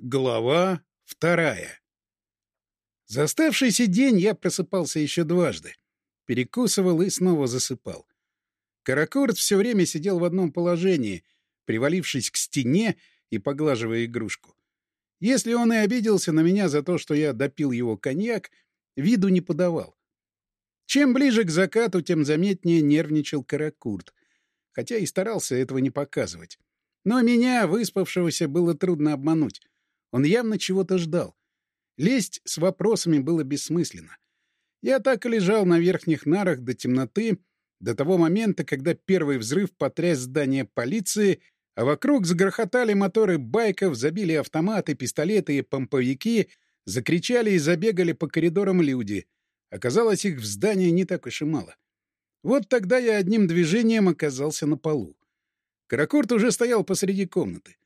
Глава вторая. За оставшийся день я просыпался еще дважды. Перекусывал и снова засыпал. Каракурт все время сидел в одном положении, привалившись к стене и поглаживая игрушку. Если он и обиделся на меня за то, что я допил его коньяк, виду не подавал. Чем ближе к закату, тем заметнее нервничал Каракурт, хотя и старался этого не показывать. Но меня, выспавшегося, было трудно обмануть. Он явно чего-то ждал. Лезть с вопросами было бессмысленно. Я так и лежал на верхних нарах до темноты, до того момента, когда первый взрыв потряс здание полиции, а вокруг загрохотали моторы байков, забили автоматы, пистолеты и помповики, закричали и забегали по коридорам люди. Оказалось, их в здании не так уж и мало. Вот тогда я одним движением оказался на полу. Каракурт уже стоял посреди комнаты.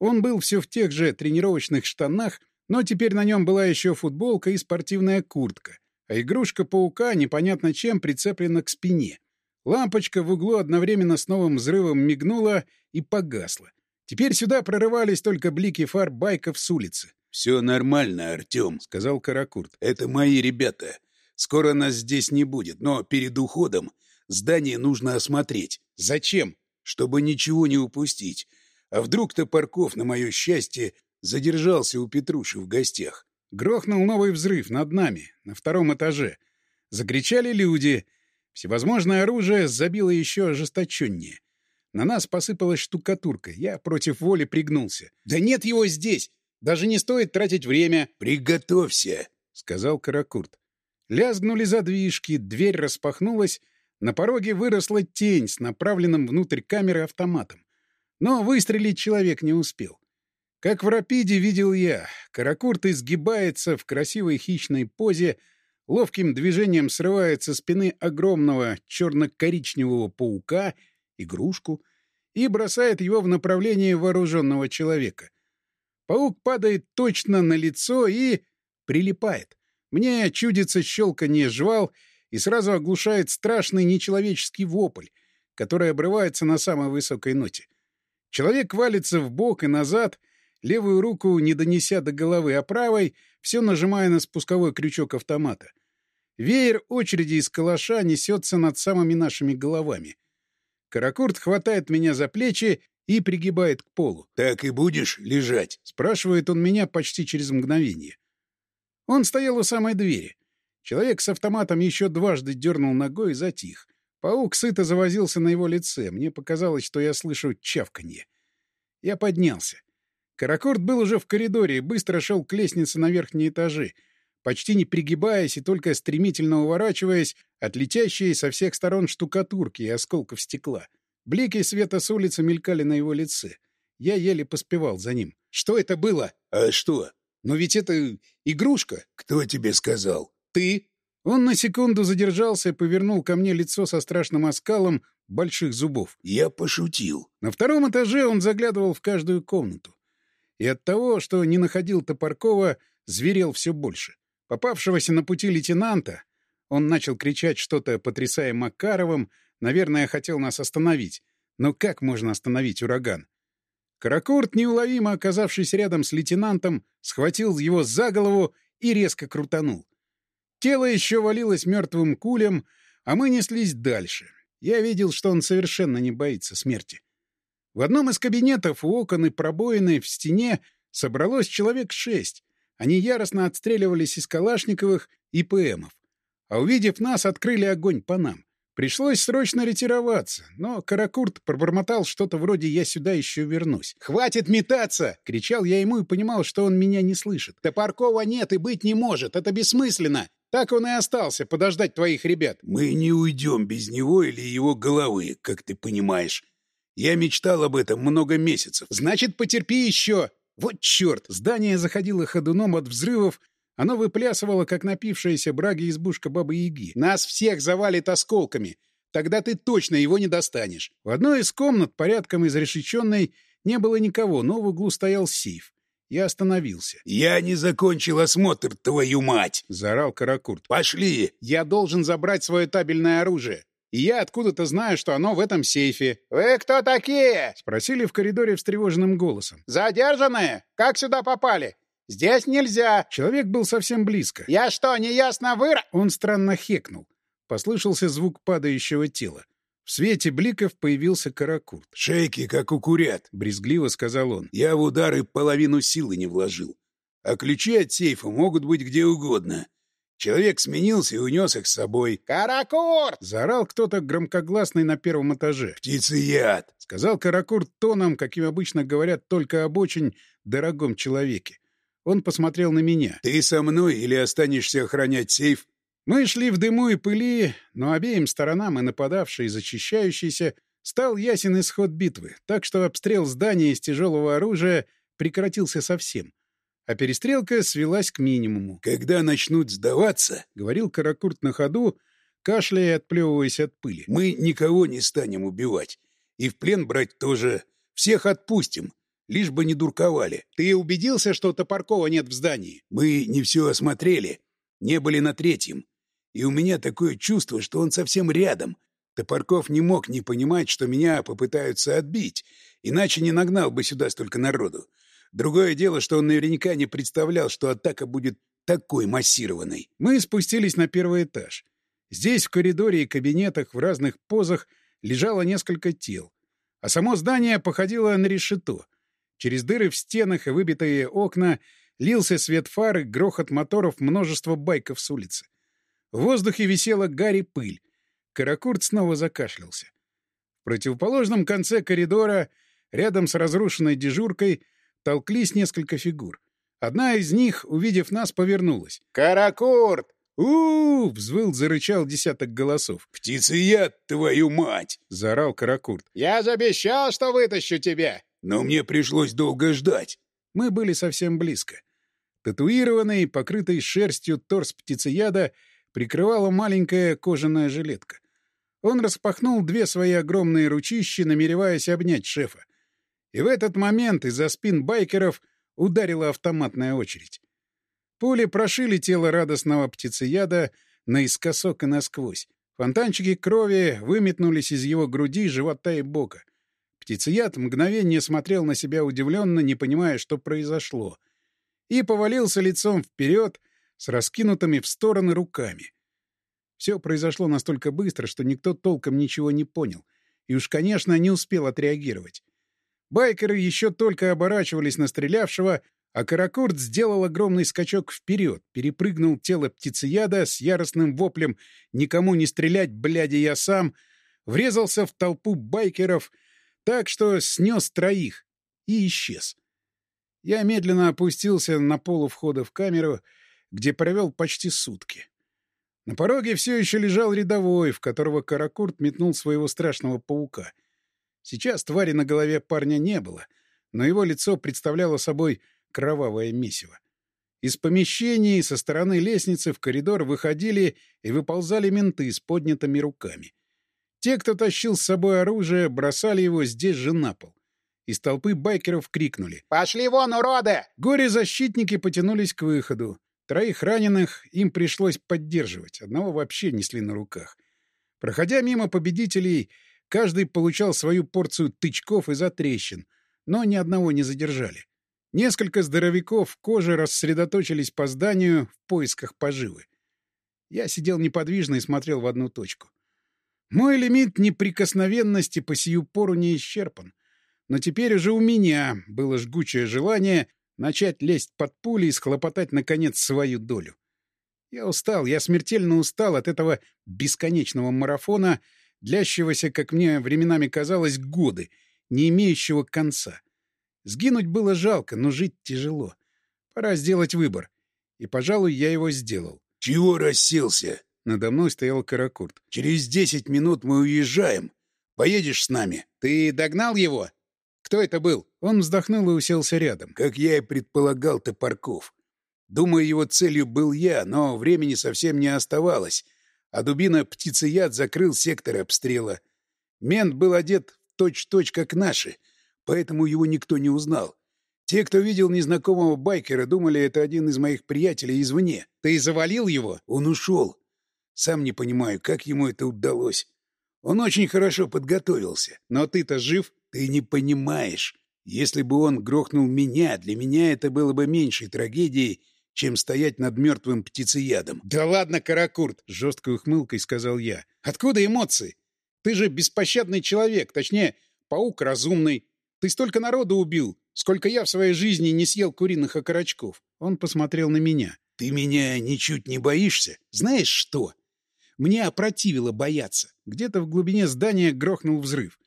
Он был все в тех же тренировочных штанах, но теперь на нем была еще футболка и спортивная куртка, а игрушка паука непонятно чем прицеплена к спине. Лампочка в углу одновременно с новым взрывом мигнула и погасла. Теперь сюда прорывались только блики фар байков с улицы. — Все нормально, Артем, — сказал Каракурт. — Это мои ребята. Скоро нас здесь не будет, но перед уходом здание нужно осмотреть. — Зачем? — Чтобы ничего не упустить. А вдруг Топорков, на мое счастье, задержался у Петруши в гостях? Грохнул новый взрыв над нами, на втором этаже. Закричали люди. Всевозможное оружие забило еще ожесточеннее. На нас посыпалась штукатурка. Я против воли пригнулся. «Да нет его здесь! Даже не стоит тратить время!» «Приготовься!» — сказал Каракурт. Лязгнули задвижки, дверь распахнулась. На пороге выросла тень с направленным внутрь камеры автоматом. Но выстрелить человек не успел. Как в рапиде видел я, Каракурт изгибается в красивой хищной позе, ловким движением срывает со спины огромного черно-коричневого паука, игрушку, и бросает его в направлении вооруженного человека. Паук падает точно на лицо и... прилипает. Мне чудится щелканье жвал и сразу оглушает страшный нечеловеческий вопль, который обрывается на самой высокой ноте. Человек валится в бок и назад, левую руку не донеся до головы, а правой все нажимая на спусковой крючок автомата. Веер очереди из калаша несется над самыми нашими головами. Каракурт хватает меня за плечи и пригибает к полу. — Так и будешь лежать? — спрашивает он меня почти через мгновение. Он стоял у самой двери. Человек с автоматом еще дважды дернул ногой и затих. Паук сыто завозился на его лице. Мне показалось, что я слышу чавканье. Я поднялся. Каракорд был уже в коридоре и быстро шел к лестнице на верхние этажи, почти не пригибаясь и только стремительно уворачиваясь от летящей со всех сторон штукатурки и осколков стекла. Блики света с улицы мелькали на его лице. Я еле поспевал за ним. «Что это было?» «А что?» «Но ведь это игрушка». «Кто тебе сказал?» «Ты». Он на секунду задержался и повернул ко мне лицо со страшным оскалом больших зубов. «Я пошутил». На втором этаже он заглядывал в каждую комнату. И от того, что не находил Топоркова, зверел все больше. Попавшегося на пути лейтенанта, он начал кричать что-то, потрясая Макаровым, наверное, хотел нас остановить. Но как можно остановить ураган? Каракурт, неуловимо оказавшись рядом с лейтенантом, схватил его за голову и резко крутанул. Тело еще валилось мертвым кулем, а мы неслись дальше. Я видел, что он совершенно не боится смерти. В одном из кабинетов у окон и пробоины в стене собралось человек шесть. Они яростно отстреливались из калашниковых и ПМов. А увидев нас, открыли огонь по нам. Пришлось срочно ретироваться, но Каракурт пробормотал что-то вроде «я сюда еще вернусь». «Хватит метаться!» — кричал я ему и понимал, что он меня не слышит. «Топоркова нет и быть не может, это бессмысленно. Так он и остался, подождать твоих ребят. Мы не уйдем без него или его головы, как ты понимаешь. Я мечтал об этом много месяцев. Значит, потерпи еще. Вот черт! Здание заходило ходуном от взрывов, оно выплясывало, как напившаяся браги избушка Бабы-Яги. Нас всех завалит осколками. Тогда ты точно его не достанешь. В одной из комнат, порядком изрешеченной, не было никого, но в углу стоял сейф. Я остановился. «Я не закончил осмотр, твою мать!» — заорал Каракурт. «Пошли!» «Я должен забрать свое табельное оружие!» И я откуда-то знаю, что оно в этом сейфе. «Вы кто такие?» — спросили в коридоре встревоженным голосом. «Задержанные? Как сюда попали? Здесь нельзя!» Человек был совсем близко. «Я что, неясно выра...» Он странно хекнул. Послышался звук падающего тела. В свете бликов появился каракурт. «Шейки, как у курят», — брезгливо сказал он. «Я в удары половину силы не вложил. А ключи от сейфа могут быть где угодно. Человек сменился и унес их с собой. «Каракурт!» — заорал кто-то громкогласный на первом этаже. «Птицеяд!» — сказал Каракурт тоном, каким обычно говорят только об очень дорогом человеке. Он посмотрел на меня. «Ты со мной или останешься охранять сейф?» Мы шли в дыму и пыли, но обеим сторонам, и нападавший, и защищающийся, стал ясен исход битвы, так что обстрел здания из тяжелого оружия прекратился совсем, а перестрелка свелась к минимуму. «Когда начнут сдаваться», — говорил Каракурт на ходу, кашляя и отплевываясь от пыли, — «мы никого не станем убивать. И в плен брать тоже. Всех отпустим, лишь бы не дурковали. Ты убедился, что Топоркова нет в здании? Мы не все осмотрели, не были на третьем. И у меня такое чувство, что он совсем рядом. Топорков не мог не понимать, что меня попытаются отбить, иначе не нагнал бы сюда столько народу. Другое дело, что он наверняка не представлял, что атака будет такой массированной. Мы спустились на первый этаж. Здесь, в коридоре и кабинетах, в разных позах лежало несколько тел. А само здание походило на решето. Через дыры в стенах и выбитые окна лился свет фар и грохот моторов множества байков с улицы. В воздухе висела гарь пыль. Каракурт снова закашлялся. В противоположном конце коридора, рядом с разрушенной дежуркой, толклись несколько фигур. Одна из них, увидев нас, повернулась. «Каракурт!» у, взвыл, зарычал десяток голосов. «Птицеяд, твою мать!» — заорал Каракурт. «Я же обещал, что вытащу тебя!» «Но мне пришлось долго ждать!» Мы были совсем близко. Татуированный, покрытый шерстью торс птицеяда — прикрывала маленькая кожаная жилетка. Он распахнул две свои огромные ручищи, намереваясь обнять шефа. И в этот момент из-за спин байкеров ударила автоматная очередь. Пули прошили тело радостного птицеяда наискосок и насквозь. Фонтанчики крови выметнулись из его груди, живота и бока. Птицеяд мгновение смотрел на себя удивленно, не понимая, что произошло, и повалился лицом вперед, с раскинутыми в стороны руками. Все произошло настолько быстро, что никто толком ничего не понял. И уж, конечно, не успел отреагировать. Байкеры еще только оборачивались на стрелявшего, а Каракурт сделал огромный скачок вперед, перепрыгнул тело птицеяда с яростным воплем «Никому не стрелять, бляди, я сам!» врезался в толпу байкеров так, что снес троих и исчез. Я медленно опустился на полу входа в камеру где провел почти сутки. На пороге все еще лежал рядовой, в которого Каракурт метнул своего страшного паука. Сейчас твари на голове парня не было, но его лицо представляло собой кровавое месиво. Из помещений со стороны лестницы в коридор выходили и выползали менты с поднятыми руками. Те, кто тащил с собой оружие, бросали его здесь же на пол. Из толпы байкеров крикнули «Пошли вон, уроды!» Горе-защитники потянулись к выходу. Троих раненых им пришлось поддерживать, одного вообще несли на руках. Проходя мимо победителей, каждый получал свою порцию тычков и затрещин, но ни одного не задержали. Несколько здоровяков в коже рассредоточились по зданию в поисках поживы. Я сидел неподвижно и смотрел в одну точку. Мой лимит неприкосновенности по сию пору не исчерпан. Но теперь уже у меня было жгучее желание начать лезть под пули и схлопотать, наконец, свою долю. Я устал, я смертельно устал от этого бесконечного марафона, длящегося, как мне временами казалось, годы, не имеющего конца. Сгинуть было жалко, но жить тяжело. Пора сделать выбор. И, пожалуй, я его сделал. — Чего расселся? Надо мной стоял Каракурт. — Через десять минут мы уезжаем. Поедешь с нами? — Ты догнал его? Кто это был? Он вздохнул и уселся рядом. Как я и предполагал, Топорков. Думаю, его целью был я, но времени совсем не оставалось. А дубина птицеяд закрыл сектор обстрела. Мент был одет точь-точь, как наши, поэтому его никто не узнал. Те, кто видел незнакомого байкера, думали, это один из моих приятелей извне. Ты завалил его? Он ушел. Сам не понимаю, как ему это удалось. Он очень хорошо подготовился. Но ты-то жив? Ты не понимаешь. Если бы он грохнул меня, для меня это было бы меньшей трагедией, чем стоять над мертвым птицеядом. «Да ладно, Каракурт!» — жесткой ухмылкой сказал я. «Откуда эмоции? Ты же беспощадный человек, точнее, паук разумный. Ты столько народу убил, сколько я в своей жизни не съел куриных окорочков». Он посмотрел на меня. «Ты меня ничуть не боишься? Знаешь что? Мне опротивило бояться. Где-то в глубине здания грохнул взрыв.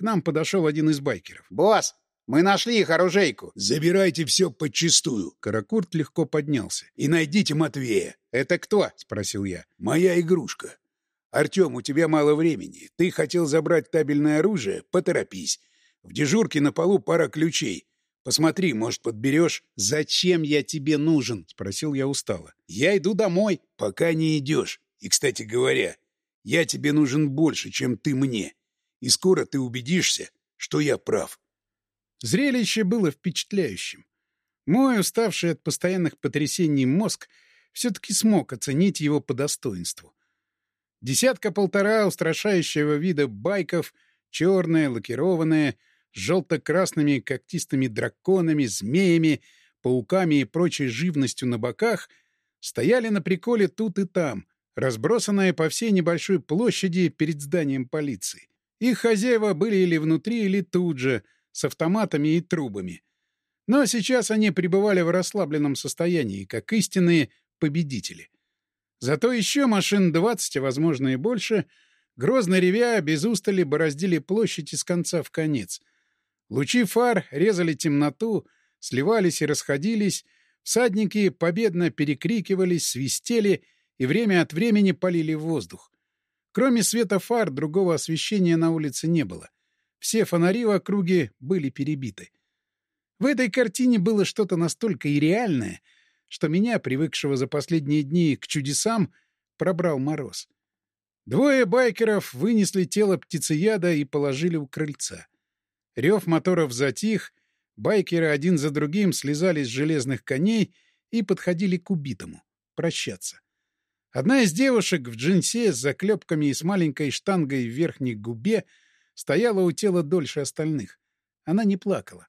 К нам подошел один из байкеров. «Босс, мы нашли их оружейку!» «Забирайте все подчистую!» Каракурт легко поднялся. «И найдите Матвея!» «Это кто?» — спросил я. «Моя игрушка. Артем, у тебя мало времени. Ты хотел забрать табельное оружие? Поторопись. В дежурке на полу пара ключей. Посмотри, может, подберешь?» «Зачем я тебе нужен?» — спросил я устало. «Я иду домой». «Пока не идешь. И, кстати говоря, я тебе нужен больше, чем ты мне. И скоро ты убедишься, что я прав». Зрелище было впечатляющим. Мой уставший от постоянных потрясений мозг все-таки смог оценить его по достоинству. Десятка-полтора устрашающего вида байков, черные, лакированные, с желто-красными когтистыми драконами, змеями, пауками и прочей живностью на боках, стояли на приколе тут и там, разбросанные по всей небольшой площади перед зданием полиции. Их хозяева были или внутри, или тут же — с автоматами и трубами. Но сейчас они пребывали в расслабленном состоянии, как истинные победители. Зато еще машин 20, а возможно и больше, грозно ревя, без устали бороздили площадь из конца в конец. Лучи фар резали темноту, сливались и расходились, всадники победно перекрикивались, свистели и время от времени полили воздух. Кроме света фар, другого освещения на улице не было — все фонари в округе были перебиты. В этой картине было что-то настолько ирреальное, что меня, привыкшего за последние дни к чудесам, пробрал мороз. Двое байкеров вынесли тело птицеяда и положили у крыльца. Рев моторов затих, байкеры один за другим слезали с железных коней и подходили к убитому — прощаться. Одна из девушек в джинсе с заклепками и с маленькой штангой в верхней губе — Стояла у тела дольше остальных. Она не плакала.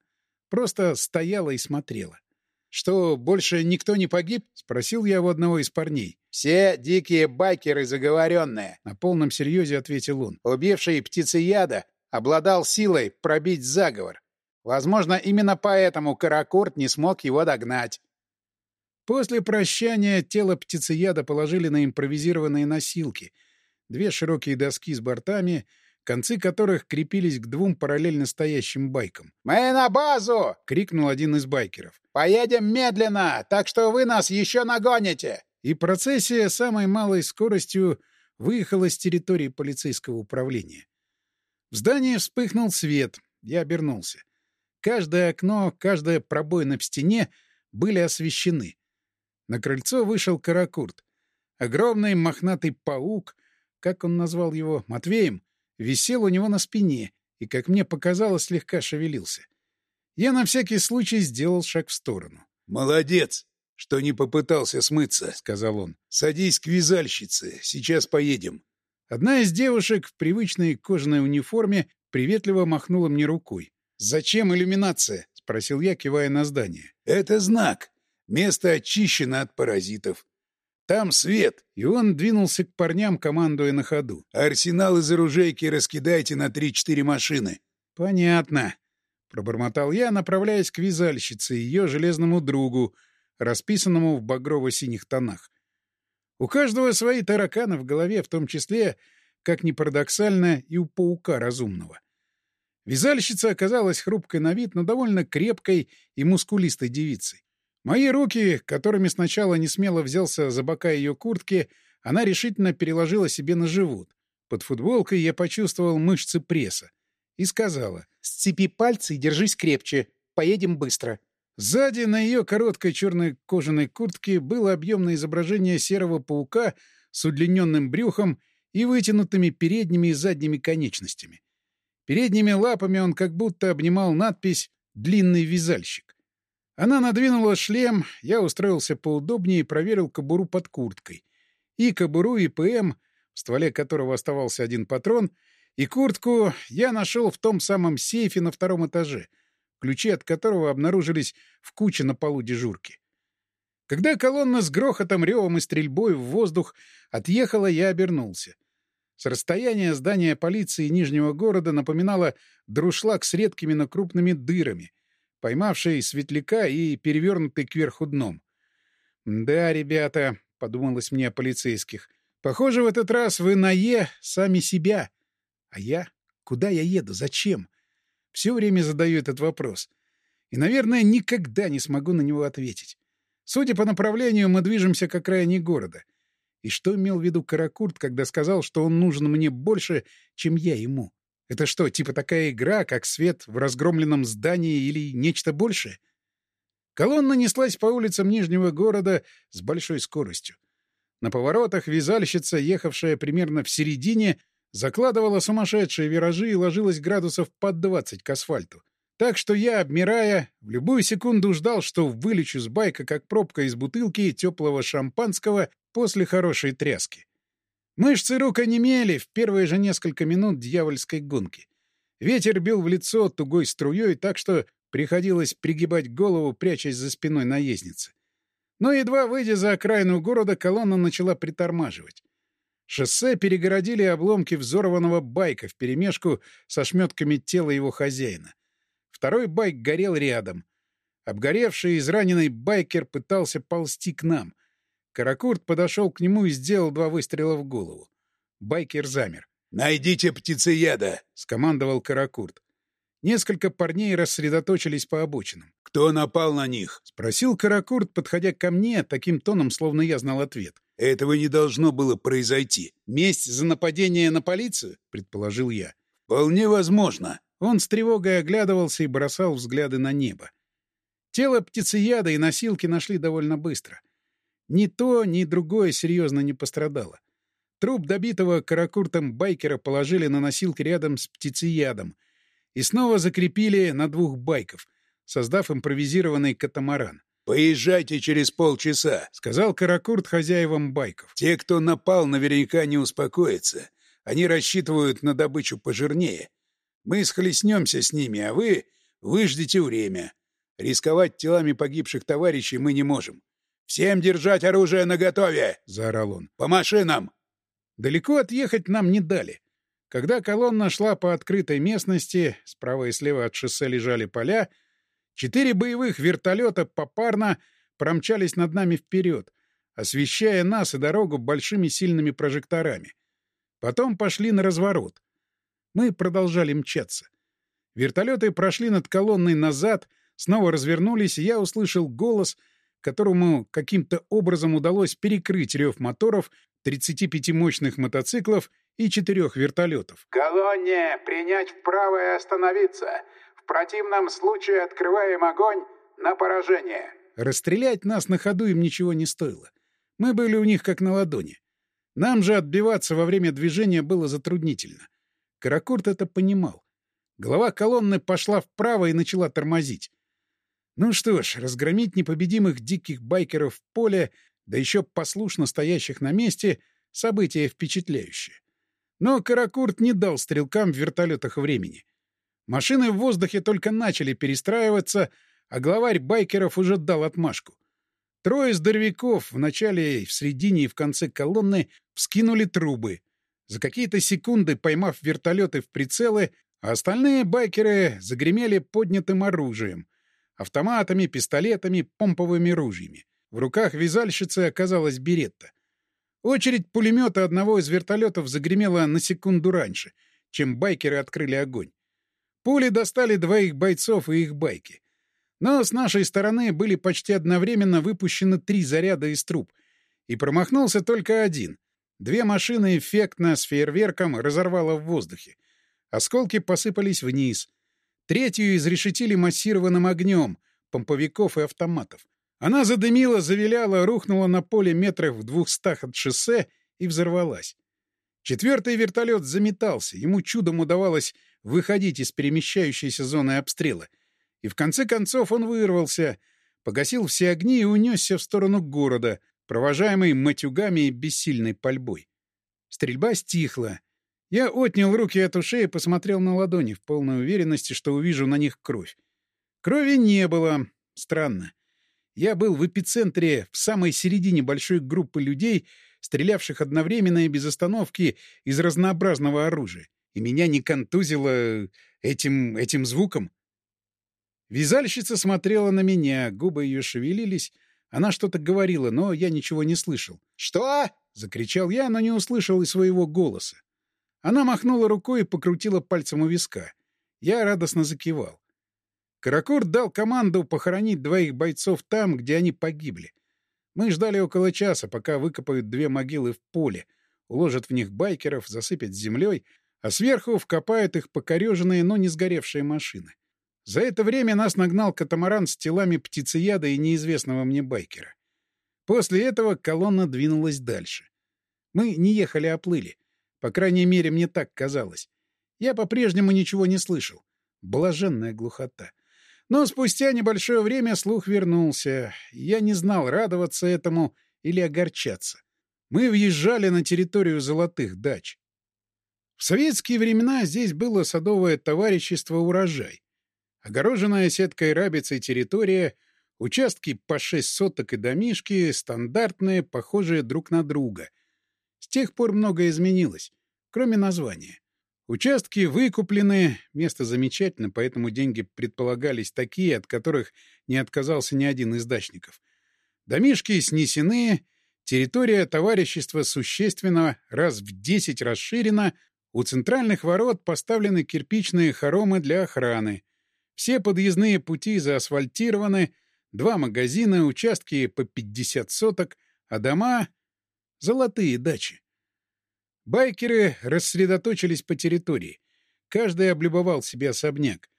Просто стояла и смотрела. «Что, больше никто не погиб?» — спросил я у одного из парней. «Все дикие байкеры заговоренные», — на полном серьезе ответил он. «Убивший птицеяда обладал силой пробить заговор. Возможно, именно поэтому Каракурт не смог его догнать». После прощания тело птицеяда положили на импровизированные носилки. Две широкие доски с бортами — концы которых крепились к двум параллельно стоящим байкам. «Мы на базу!» — крикнул один из байкеров. «Поедем медленно, так что вы нас еще нагоните!» И процессия самой малой скоростью выехала с территории полицейского управления. В здании вспыхнул свет. Я обернулся. Каждое окно, каждая пробоина в стене были освещены. На крыльцо вышел Каракурт. Огромный мохнатый паук, как он назвал его, Матвеем, висел у него на спине и, как мне показалось, слегка шевелился. Я на всякий случай сделал шаг в сторону. «Молодец, что не попытался смыться», — сказал он. «Садись к вязальщице, сейчас поедем». Одна из девушек в привычной кожаной униформе приветливо махнула мне рукой. «Зачем иллюминация?» — спросил я, кивая на здание. «Это знак. Место очищено от паразитов. Там свет!» И он двинулся к парням, командуя на ходу. «Арсенал из оружейки раскидайте на три-четыре машины». «Понятно», — пробормотал я, направляясь к вязальщице ее железному другу, расписанному в багрово-синих тонах. У каждого свои тараканы в голове, в том числе, как ни парадоксально, и у паука разумного. Вязальщица оказалась хрупкой на вид, но довольно крепкой и мускулистой девицей. Мои руки, которыми сначала не смело взялся за бока ее куртки, она решительно переложила себе на живот. Под футболкой я почувствовал мышцы пресса. И сказала, «Сцепи пальцы и держись крепче. Поедем быстро». Сзади на ее короткой черной кожаной куртке было объемное изображение серого паука с удлиненным брюхом и вытянутыми передними и задними конечностями. Передними лапами он как будто обнимал надпись «Длинный вязальщик». Она надвинула шлем, я устроился поудобнее и проверил кобуру под курткой. И кобуру, и ПМ, в стволе которого оставался один патрон, И куртку я нашел в том самом сейфе на втором этаже, ключи от которого обнаружились в куче на полу дежурки. Когда колонна с грохотом, ревом и стрельбой в воздух отъехала, я обернулся. С расстояния здания полиции Нижнего города напоминало друшлаг с редкими, но крупными дырами, поймавший светляка и перевернутый кверху дном. «Да, ребята», — подумалось мне о полицейских, — «похоже, в этот раз вы на «е» сами себя». А я? Куда я еду? Зачем? Все время задаю этот вопрос. И, наверное, никогда не смогу на него ответить. Судя по направлению, мы движемся к окраине города. И что имел в виду Каракурт, когда сказал, что он нужен мне больше, чем я ему? Это что, типа такая игра, как свет в разгромленном здании или нечто большее? Колонна неслась по улицам Нижнего города с большой скоростью. На поворотах вязальщица, ехавшая примерно в середине, закладывала сумасшедшие виражи и ложилась градусов под 20 к асфальту. Так что я, обмирая, в любую секунду ждал, что вылечу с байка, как пробка из бутылки теплого шампанского после хорошей тряски. Мышцы рук онемели в первые же несколько минут дьявольской гонки. Ветер бил в лицо тугой струей, так что приходилось пригибать голову, прячась за спиной наездницы. Но едва выйдя за окраину города, колонна начала притормаживать. Шоссе перегородили обломки взорванного байка вперемешку со шметками тела его хозяина. Второй байк горел рядом. Обгоревший израненный байкер пытался ползти к нам. Каракурт подошел к нему и сделал два выстрела в голову. Байкер замер. «Найдите птицеяда!» — скомандовал Каракурт. Несколько парней рассредоточились по обочинам. «Кто напал на них?» — спросил Каракурт, подходя ко мне, таким тоном, словно я знал ответ. «Этого не должно было произойти». «Месть за нападение на полицию?» — предположил я. «Вполне возможно». Он с тревогой оглядывался и бросал взгляды на небо. Тело птицеяда и носилки нашли довольно быстро — ни то, ни другое серьезно не пострадало. Труп добитого каракуртом байкера положили на носилки рядом с птицеядом и снова закрепили на двух байков, создав импровизированный катамаран. «Поезжайте через полчаса», — сказал Каракурт хозяевам байков. «Те, кто напал, наверняка не успокоятся. Они рассчитывают на добычу пожирнее. Мы схлестнемся с ними, а вы выждите время. Рисковать телами погибших товарищей мы не можем. «Всем держать оружие наготове!» — заорал он. «По машинам!» Далеко отъехать нам не дали. Когда колонна шла по открытой местности, справа и слева от шоссе лежали поля, четыре боевых вертолета попарно промчались над нами вперед, освещая нас и дорогу большими сильными прожекторами. Потом пошли на разворот. Мы продолжали мчаться. Вертолеты прошли над колонной назад, снова развернулись, и я услышал голос — которому каким-то образом удалось перекрыть рев моторов 35 мощных мотоциклов и четырех вертолетов. «Колонне! Принять вправо и остановиться! В противном случае открываем огонь на поражение!» Расстрелять нас на ходу им ничего не стоило. Мы были у них как на ладони. Нам же отбиваться во время движения было затруднительно. Каракурт это понимал. Голова колонны пошла вправо и начала тормозить. Ну что ж, разгромить непобедимых диких байкеров в поле, да еще послушно стоящих на месте, событие впечатляющее. Но Каракурт не дал стрелкам в вертолетах времени. Машины в воздухе только начали перестраиваться, а главарь байкеров уже дал отмашку. Трое здоровяков в начале, в середине и в конце колонны вскинули трубы. За какие-то секунды, поймав вертолеты в прицелы, а остальные байкеры загремели поднятым оружием, автоматами, пистолетами, помповыми ружьями. В руках вязальщицы оказалась беретта. Очередь пулемета одного из вертолетов загремела на секунду раньше, чем байкеры открыли огонь. Пули достали двоих бойцов и их байки. Но с нашей стороны были почти одновременно выпущены три заряда из труб, и промахнулся только один. Две машины эффектно с фейерверком разорвало в воздухе. Осколки посыпались вниз — Третью изрешетили массированным огнем, помповиков и автоматов. Она задымила, завиляла, рухнула на поле метрах в двухстах от шоссе и взорвалась. Четвертый вертолет заметался, ему чудом удавалось выходить из перемещающейся зоны обстрела. И в конце концов он вырвался, погасил все огни и унесся в сторону города, провожаемый матюгами и бессильной пальбой. Стрельба стихла. Я отнял руки от ушей и посмотрел на ладони в полной уверенности, что увижу на них кровь. Крови не было. Странно. Я был в эпицентре, в самой середине большой группы людей, стрелявших одновременно и без остановки из разнообразного оружия. И меня не контузило этим... этим звуком. Вязальщица смотрела на меня, губы ее шевелились. Она что-то говорила, но я ничего не слышал. «Что?» — закричал я, но не услышал и своего голоса. Она махнула рукой и покрутила пальцем у виска. Я радостно закивал. Каракур дал команду похоронить двоих бойцов там, где они погибли. Мы ждали около часа, пока выкопают две могилы в поле, уложат в них байкеров, засыпят землей, а сверху вкопают их покореженные, но не сгоревшие машины. За это время нас нагнал катамаран с телами птицеяда и неизвестного мне байкера. После этого колонна двинулась дальше. Мы не ехали, а плыли. По крайней мере, мне так казалось. Я по-прежнему ничего не слышал. Блаженная глухота. Но спустя небольшое время слух вернулся. Я не знал, радоваться этому или огорчаться. Мы въезжали на территорию золотых дач. В советские времена здесь было садовое товарищество «Урожай». Огороженная сеткой рабицей территория, участки по шесть соток и домишки, стандартные, похожие друг на друга. С тех пор многое изменилось, кроме названия. Участки выкуплены, место замечательно, поэтому деньги предполагались такие, от которых не отказался ни один из дачников. Домишки снесены, территория товарищества существенно раз в десять расширена, у центральных ворот поставлены кирпичные хоромы для охраны. Все подъездные пути заасфальтированы, два магазина, участки по 50 соток, а дома — золотые дачи. Байкеры рассредоточились по территории. Каждый облюбовал себе особняк.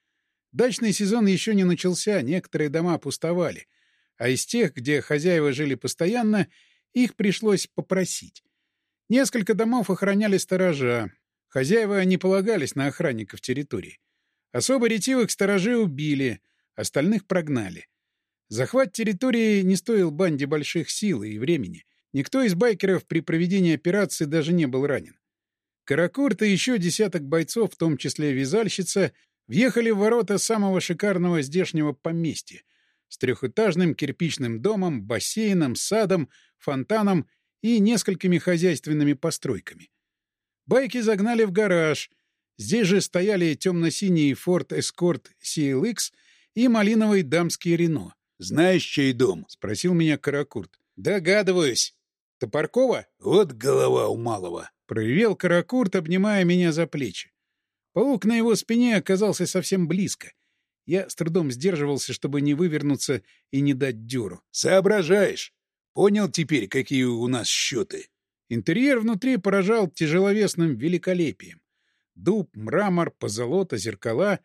Дачный сезон еще не начался, некоторые дома пустовали. А из тех, где хозяева жили постоянно, их пришлось попросить. Несколько домов охраняли сторожа. Хозяева не полагались на охранников территории. Особо ретивых сторожей убили, остальных прогнали. Захват территории не стоил банде больших сил и времени. Никто из байкеров при проведении операции даже не был ранен. Каракурт и еще десяток бойцов, в том числе вязальщица, въехали в ворота самого шикарного здешнего поместья с трехэтажным кирпичным домом, бассейном, садом, фонтаном и несколькими хозяйственными постройками. Байки загнали в гараж. Здесь же стояли темно-синий Ford Escort CLX и малиновый дамский Рено. «Знаешь, чей дом?» — спросил меня Каракурт. «Догадываюсь. Топоркова? Вот голова у малого. Проревел Каракурт, обнимая меня за плечи. Паук на его спине оказался совсем близко. Я с трудом сдерживался, чтобы не вывернуться и не дать дёру. «Соображаешь? Понял теперь, какие у нас счеты?» Интерьер внутри поражал тяжеловесным великолепием. Дуб, мрамор, позолота, зеркала.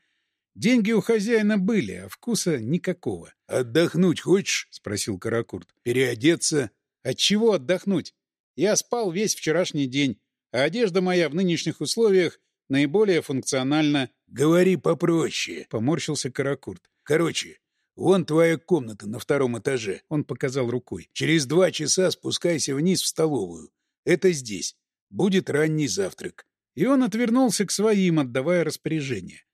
Деньги у хозяина были, а вкуса никакого. «Отдохнуть хочешь?» — спросил Каракурт. «Переодеться?» От чего отдохнуть? Я спал весь вчерашний день, а одежда моя в нынешних условиях наиболее функциональна. — Говори попроще, — поморщился Каракурт. — Короче, вон твоя комната на втором этаже. Он показал рукой. Через два часа спускайся вниз в столовую. Это здесь. Будет ранний завтрак. И он отвернулся к своим, отдавая распоряжение.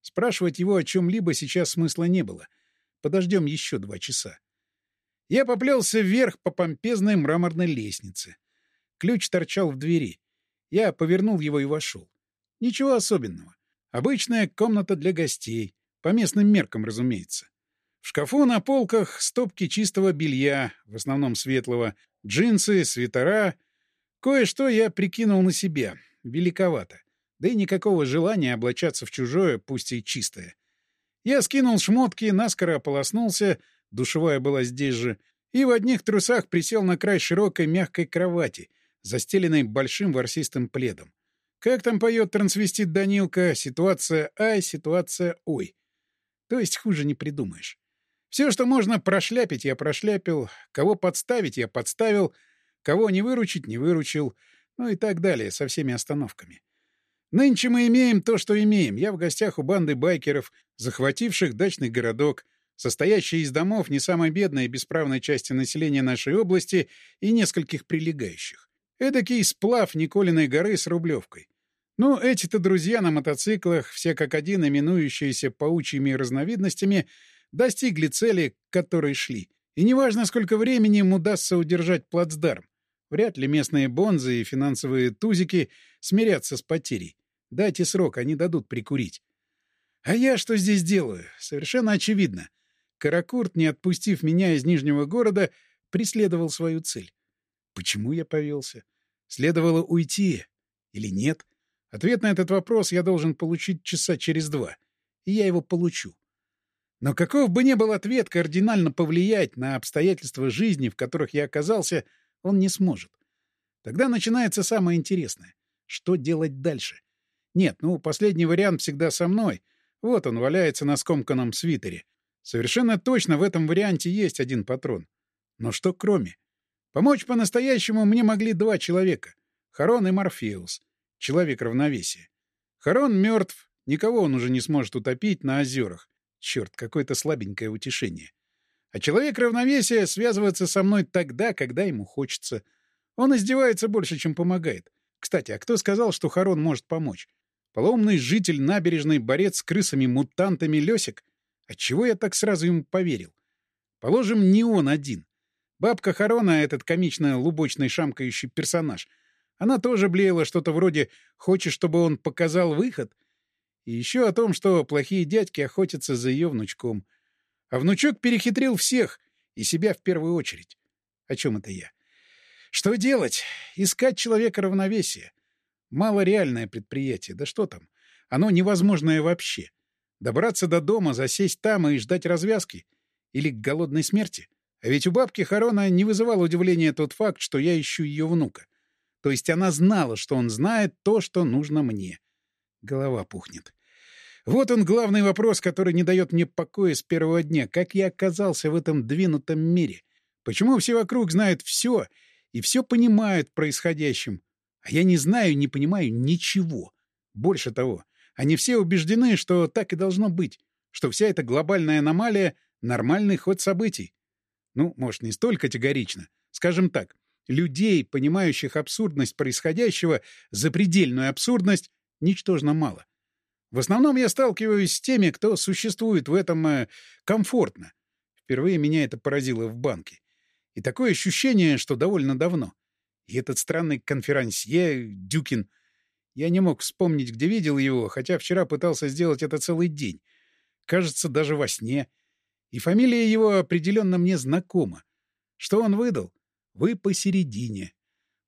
Спрашивать его о чем-либо сейчас смысла не было. Подождем еще два часа. Я поплелся вверх по помпезной мраморной лестнице. Ключ торчал в двери. Я повернул его и вошел. Ничего особенного. Обычная комната для гостей. По местным меркам, разумеется. В шкафу на полках стопки чистого белья, в основном светлого, джинсы, свитера. Кое-что я прикинул на себя. Великовато. Да и никакого желания облачаться в чужое, пусть и чистое. Я скинул шмотки, наскоро ополоснулся — душевая была здесь же, и в одних трусах присел на край широкой мягкой кровати, застеленной большим ворсистым пледом. Как там поет трансвестит Данилка, ситуация ай, ситуация ой. То есть хуже не придумаешь. Все, что можно прошляпить, я прошляпил, кого подставить, я подставил, кого не выручить, не выручил, ну и так далее, со всеми остановками. Нынче мы имеем то, что имеем. Я в гостях у банды байкеров, захвативших дачный городок — состоящей из домов не самой бедной и бесправной части населения нашей области и нескольких прилегающих. Эдакий сплав Николиной горы с Рублевкой. Ну, эти-то друзья на мотоциклах, все как один именующиеся паучьими разновидностями, достигли цели, к которой шли. И неважно, сколько времени им удастся удержать плацдарм. Вряд ли местные бонзы и финансовые тузики смирятся с потерей. Дайте срок, они дадут прикурить. А я что здесь делаю? Совершенно очевидно. Каракурт, не отпустив меня из Нижнего города, преследовал свою цель. Почему я повелся? Следовало уйти или нет? Ответ на этот вопрос я должен получить часа через два. И я его получу. Но каков бы ни был ответ кардинально повлиять на обстоятельства жизни, в которых я оказался, он не сможет. Тогда начинается самое интересное. Что делать дальше? Нет, ну, последний вариант всегда со мной. Вот он валяется на скомканном свитере. Совершенно точно в этом варианте есть один патрон. Но что кроме? Помочь по-настоящему мне могли два человека. Харон и Морфеус. Человек равновесия. Харон мертв. Никого он уже не сможет утопить на озерах. Черт, какое-то слабенькое утешение. А человек равновесия связывается со мной тогда, когда ему хочется. Он издевается больше, чем помогает. Кстати, а кто сказал, что Харон может помочь? Полоумный житель набережной, борец с крысами-мутантами Лёсик? Отчего я так сразу ему поверил? Положим, не он один. Бабка Харона, этот комично-лубочный шамкающий персонаж, она тоже блеяла что-то вроде «хочешь, чтобы он показал выход?» И еще о том, что плохие дядьки охотятся за ее внучком. А внучок перехитрил всех, и себя в первую очередь. О чем это я? Что делать? Искать человека равновесия. Малореальное предприятие. Да что там? Оно невозможное вообще. Добраться до дома, засесть там и ждать развязки? Или голодной смерти? А ведь у бабки Харона не вызывал удивления тот факт, что я ищу ее внука. То есть она знала, что он знает то, что нужно мне. Голова пухнет. Вот он главный вопрос, который не дает мне покоя с первого дня. Как я оказался в этом двинутом мире? Почему все вокруг знают все и все понимают происходящем? А я не знаю, не понимаю ничего. Больше того, они все убеждены, что так и должно быть, что вся эта глобальная аномалия — нормальный ход событий. Ну, может, не столь категорично. Скажем так, людей, понимающих абсурдность происходящего, запредельную абсурдность, ничтожно мало. В основном я сталкиваюсь с теми, кто существует в этом э, комфортно. Впервые меня это поразило в банке. И такое ощущение, что довольно давно. И этот странный конферансье Дюкин. Я не мог вспомнить, где видел его, хотя вчера пытался сделать это целый день. Кажется, даже во сне. И фамилия его определенно мне знакома. Что он выдал? Вы посередине.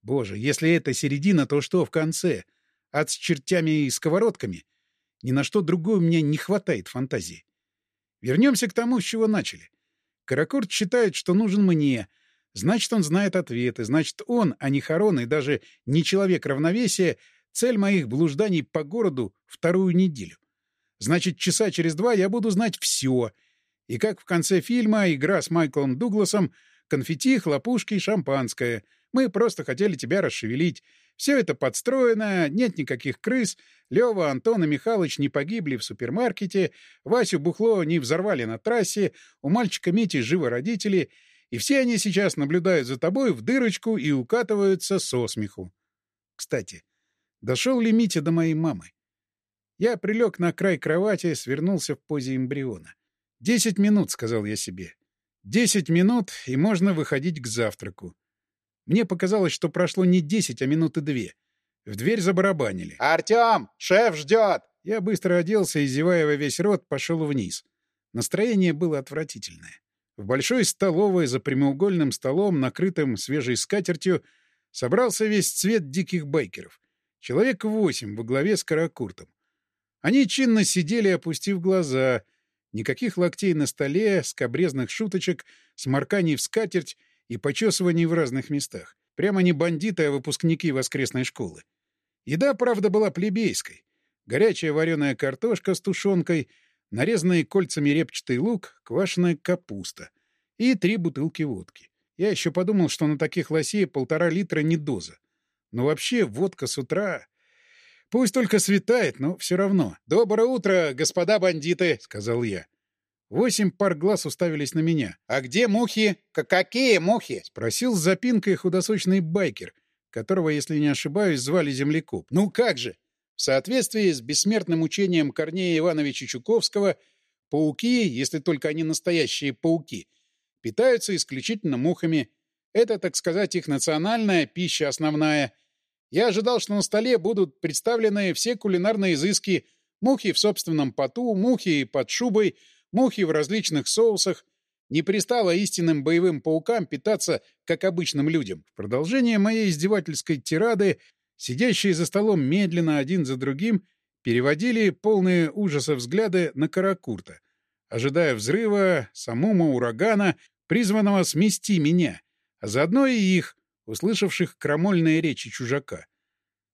Боже, если это середина, то что в конце? Ад с чертями и сковородками? Ни на что другое у меня не хватает фантазии. Вернемся к тому, с чего начали. Каракурт считает, что нужен мне. Значит, он знает ответы. Значит, он, а не Харон и даже не человек равновесия, цель моих блужданий по городу вторую неделю. Значит, часа через два я буду знать все. И как в конце фильма игра с Майклом Дугласом, конфетти, хлопушки и шампанское. Мы просто хотели тебя расшевелить. Все это подстроено, нет никаких крыс. Лева, Антон и Михалыч не погибли в супермаркете, Васю Бухло не взорвали на трассе, у мальчика Мити живы родители, и все они сейчас наблюдают за тобой в дырочку и укатываются со смеху. Кстати, дошел ли Митя до моей мамы? Я прилег на край кровати, свернулся в позе эмбриона. «Десять минут», — сказал я себе. «Десять минут, и можно выходить к завтраку. Мне показалось, что прошло не десять, а минуты две. В дверь забарабанили. «Артем! Шеф ждет!» Я быстро оделся и, зевая во весь рот, пошел вниз. Настроение было отвратительное. В большой столовой за прямоугольным столом, накрытым свежей скатертью, собрался весь цвет диких байкеров. Человек восемь во главе с Каракуртом. Они чинно сидели, опустив глаза. Никаких локтей на столе, скобрезных шуточек, сморканий в скатерть и почесываний в разных местах. Прямо не бандиты, а выпускники воскресной школы. Еда, правда, была плебейской. Горячая вареная картошка с тушенкой, нарезанный кольцами репчатый лук, квашеная капуста и три бутылки водки. Я еще подумал, что на таких лосей полтора литра не доза. Но вообще водка с утра... Пусть только светает, но все равно. «Доброе утро, господа бандиты!» — сказал я. Восемь пар глаз уставились на меня. «А где мухи?» «Какие мухи?» — спросил с запинкой худосочный байкер, которого, если не ошибаюсь, звали Землекоп. «Ну как же? В соответствии с бессмертным учением Корнея Ивановича Чуковского, пауки, если только они настоящие пауки, питаются исключительно мухами. Это, так сказать, их национальная пища основная. Я ожидал, что на столе будут представлены все кулинарные изыски – Мухи в собственном поту, мухи под шубой, мухи в различных соусах. Не пристало истинным боевым паукам питаться, как обычным людям. В продолжение моей издевательской тирады, сидящие за столом медленно один за другим, переводили полные ужаса взгляды на Каракурта, ожидая взрыва, самума урагана, призванного смести меня, а заодно и их, услышавших крамольные речи чужака.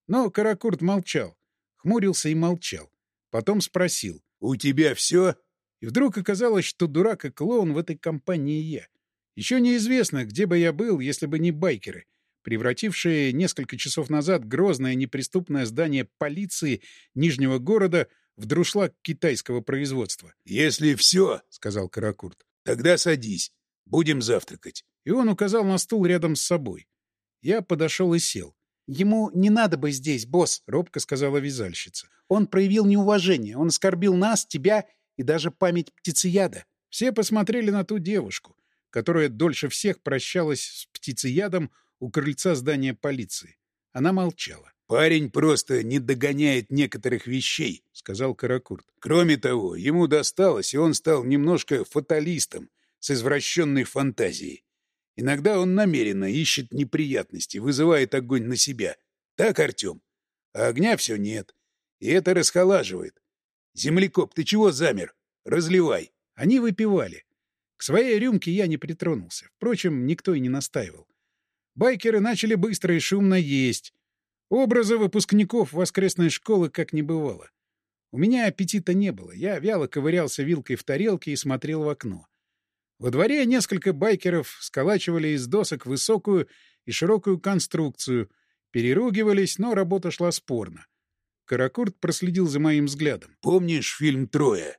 Но Каракурт молчал, хмурился и молчал. Потом спросил. «У тебя все?» И вдруг оказалось, что дурак и клоун в этой компании я. Еще неизвестно, где бы я был, если бы не байкеры, превратившие несколько часов назад грозное неприступное здание полиции Нижнего города в друшлаг китайского производства. «Если все, — сказал Каракурт, — тогда садись. Будем завтракать». И он указал на стул рядом с собой. Я подошел и сел. «Ему не надо бы здесь, босс», — робко сказала вязальщица. «Он проявил неуважение. Он оскорбил нас, тебя и даже память птицеяда». Все посмотрели на ту девушку, которая дольше всех прощалась с птицеядом у крыльца здания полиции. Она молчала. «Парень просто не догоняет некоторых вещей», — сказал Каракурт. «Кроме того, ему досталось, и он стал немножко фаталистом с извращенной фантазией. Иногда он намеренно ищет неприятности, вызывает огонь на себя. Так, Артем? А огня все нет. И это расхолаживает. Землекоп, ты чего замер? Разливай. Они выпивали. К своей рюмке я не притронулся. Впрочем, никто и не настаивал. Байкеры начали быстро и шумно есть. Образа выпускников воскресной школы как не бывало. У меня аппетита не было. Я вяло ковырялся вилкой в тарелке и смотрел в окно. Во дворе несколько байкеров сколачивали из досок высокую и широкую конструкцию, переругивались, но работа шла спорно. Каракурт проследил за моим взглядом. «Помнишь фильм «Трое»?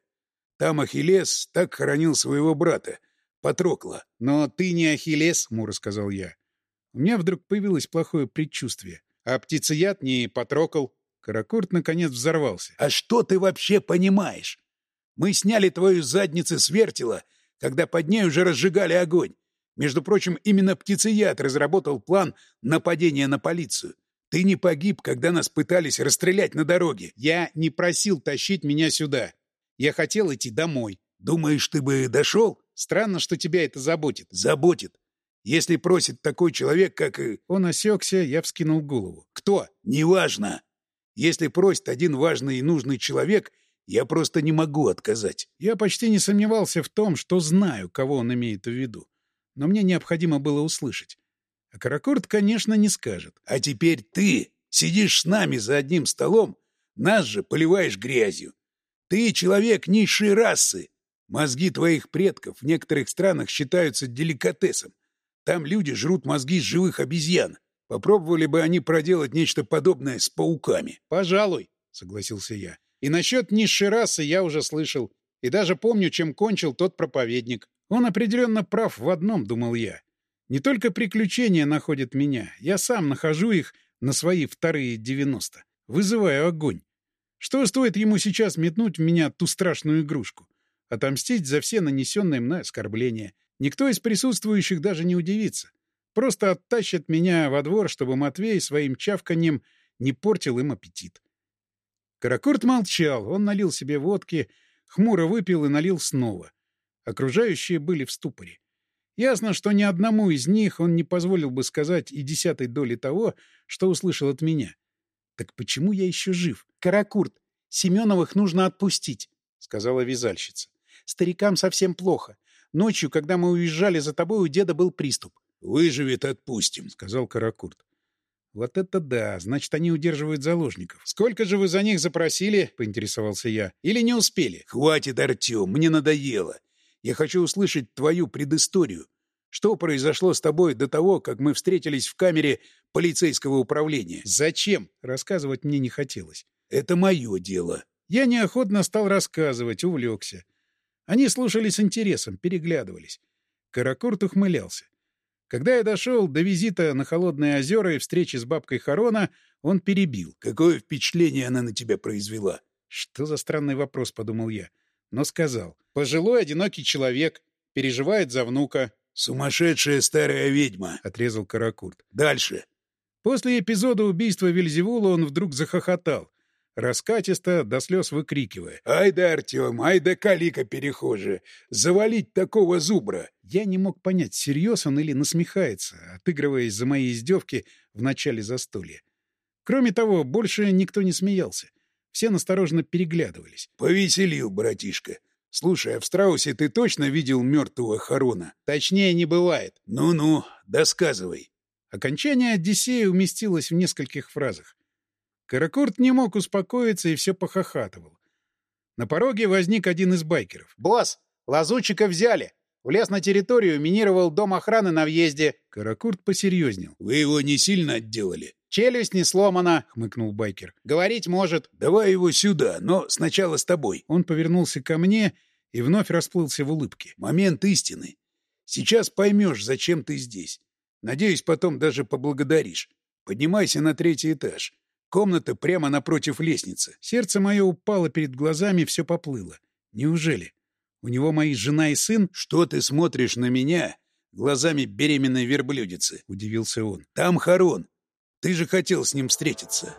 Там Ахиллес так хоронил своего брата, Патрокла. «Но ты не Ахиллес», — хмуро сказал я. У меня вдруг появилось плохое предчувствие. А птицеяд не Патрокл. Каракурт, наконец, взорвался. «А что ты вообще понимаешь? Мы сняли твою задницу с вертела когда под ней уже разжигали огонь. Между прочим, именно птицеяд разработал план нападения на полицию. Ты не погиб, когда нас пытались расстрелять на дороге. Я не просил тащить меня сюда. Я хотел идти домой. Думаешь, ты бы дошел? Странно, что тебя это заботит. Заботит. Если просит такой человек, как... Он осекся, я вскинул голову. Кто? Неважно. Если просит один важный и нужный человек, я просто не могу отказать. Я почти не сомневался в том, что знаю, кого он имеет в виду. Но мне необходимо было услышать. А Каракорд, конечно, не скажет. А теперь ты сидишь с нами за одним столом, нас же поливаешь грязью. Ты человек низшей расы. Мозги твоих предков в некоторых странах считаются деликатесом. Там люди жрут мозги живых обезьян. Попробовали бы они проделать нечто подобное с пауками. — Пожалуй, — согласился я. И насчет низшей расы я уже слышал. И даже помню, чем кончил тот проповедник. Он определенно прав в одном, думал я. Не только приключения находят меня, я сам нахожу их на свои вторые девяносто. Вызываю огонь. Что стоит ему сейчас метнуть в меня ту страшную игрушку? Отомстить за все нанесенные мной оскорбления. Никто из присутствующих даже не удивится. Просто оттащат меня во двор, чтобы Матвей своим чавканьем не портил им аппетит. Каракурт молчал, он налил себе водки, хмуро выпил и налил снова. Окружающие были в ступоре. Ясно, что ни одному из них он не позволил бы сказать и десятой доли того, что услышал от меня. Так почему я еще жив? Каракурт, Семеновых нужно отпустить, — сказала вязальщица. Старикам совсем плохо. Ночью, когда мы уезжали за тобой, у деда был приступ. — Выживет, отпустим, — сказал Каракурт. Вот это да! Значит, они удерживают заложников. Сколько же вы за них запросили? — поинтересовался я. Или не успели? — Хватит, Артем, мне надоело. Я хочу услышать твою предысторию. Что произошло с тобой до того, как мы встретились в камере полицейского управления? Зачем? Рассказывать мне не хотелось. Это мое дело. Я неохотно стал рассказывать, увлекся. Они слушали с интересом, переглядывались. Каракурт ухмылялся. Когда я дошел до визита на Холодные озера и встречи с бабкой Харона, он перебил. «Какое впечатление она на тебя произвела?» «Что за странный вопрос?» — подумал я. Но сказал. «Пожилой одинокий человек. Переживает за внука». «Сумасшедшая старая ведьма», — отрезал Каракурт. «Дальше». После эпизода убийства Вельзевула он вдруг захохотал, раскатисто, до слез выкрикивая. «Ай да, Артем, ай да калика перехожая! Завалить такого зубра!» Я не мог понять, всерьез он или насмехается, отыгрываясь за мои издевки в начале застолья. Кроме того, больше никто не смеялся. Все настороженно переглядывались. «Повеселил, братишка. Слушай, а в страусе ты точно видел мертвого Харона?» «Точнее не бывает». «Ну-ну, досказывай». Окончание Одиссея уместилось в нескольких фразах. Каракурт не мог успокоиться и все похохатывал. На пороге возник один из байкеров. «Босс, лазутчика взяли! Влез на территорию, минировал дом охраны на въезде». Каракурт посерьезнел. «Вы его не сильно отделали?» «Челюсть не сломана», — хмыкнул байкер. «Говорить может». «Давай его сюда, но сначала с тобой». Он повернулся ко мне и вновь расплылся в улыбке. «Момент истины. Сейчас поймешь, зачем ты здесь. Надеюсь, потом даже поблагодаришь. Поднимайся на третий этаж. Комната прямо напротив лестницы. Сердце мое упало перед глазами, все поплыло. Неужели? У него мои жена и сын? Что ты смотришь на меня глазами беременной верблюдицы? Удивился он. Там Харон. Ты же хотел с ним встретиться.